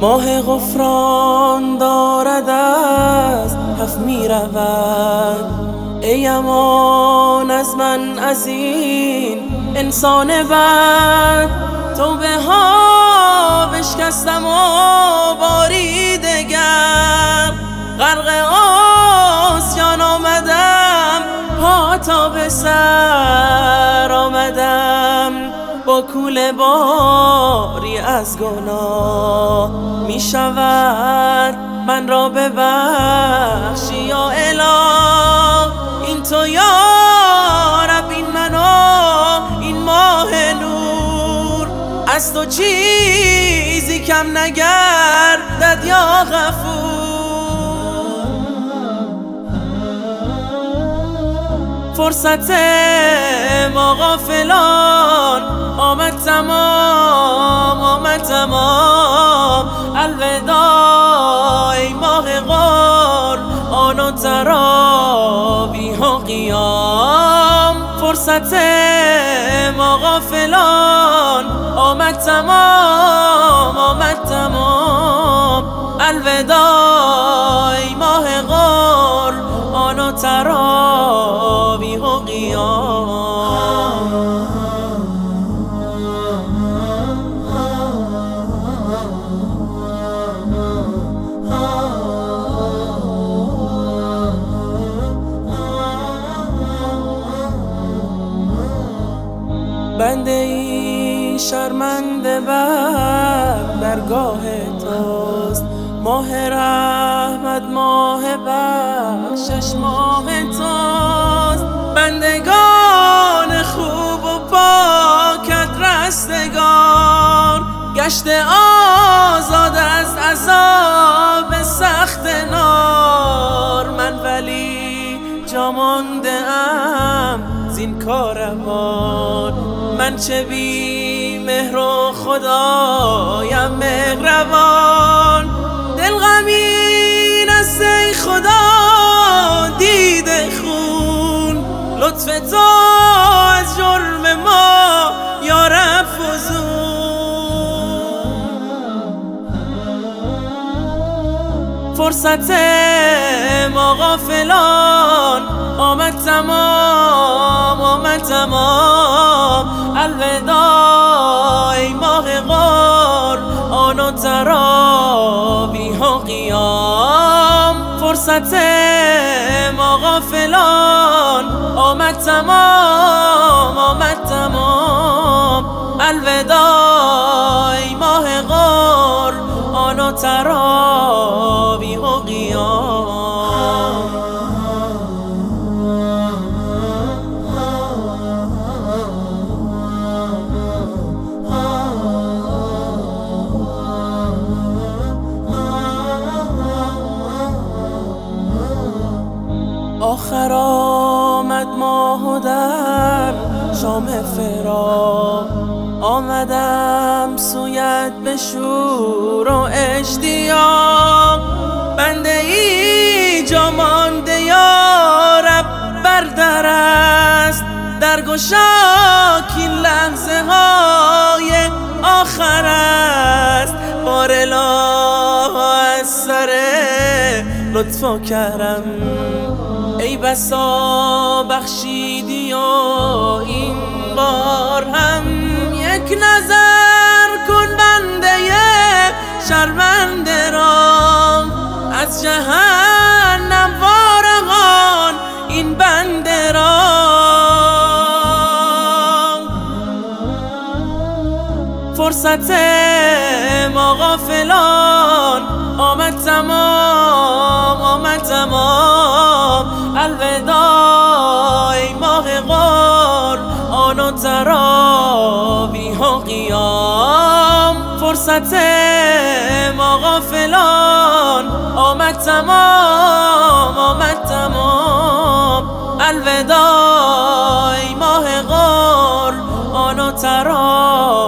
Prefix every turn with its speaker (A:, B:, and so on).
A: ماه غفران دارد از هف می رود ای امان از من از این انسان بد. توبه ها بشکستم و باری دگر. غرق کول باری از گناه می شود. من را ببخشی یا اله. این تو یا رب این منو این ماه نور. از تو چیزی کم نگردد یا غفور. فرصت ما غافلان. آمد تمام آمد تمام. الوداع ای ماه غار. آن و تراوی ها قیام. فرصت ما غافلان. آمد تمام آمد تمام. الوداع ای ماه غار. بنده ای شرمنده بر درگاه توست. ماه رحمت ماه بخشش ماه توست. بندگان خوب و پاکت رستگار گشت آزاد از عذاب سخت نار. من ولی جا مانده ام زین کاروان من چه بی مهر و خدایم مهربان. دل غمین است ای خدا دیده خون. لطف تو از جرم ما یا رب فزون. فرصت ما غافلان. آمد تمام آمد تمام. الوداع ای ماه غار. آن و تراوی ها قیام. فرصت ما غافلان. آمد تمام آمد تمام. الوداع ای ماه غار. آن و تراوی ماه و در شام فراق. آمدم سویت به شور و اشتیاق. بنده ای جا مانده یا بردر است. در گشا کین لحظه های آخر است. بار لطف و کرم ای بسا بخشیدی و این بار هم یک نظر کن بنده شرمنده را. از جهنم وارغان این بنده را. فرصت ما غافلان آمد آمد تمام الوداع ای ماه غار آن و تراوی ها قیام. فرصت ما غافلان آمد تمام آمد تمام. الوداع ای ماه غار آن و تراوی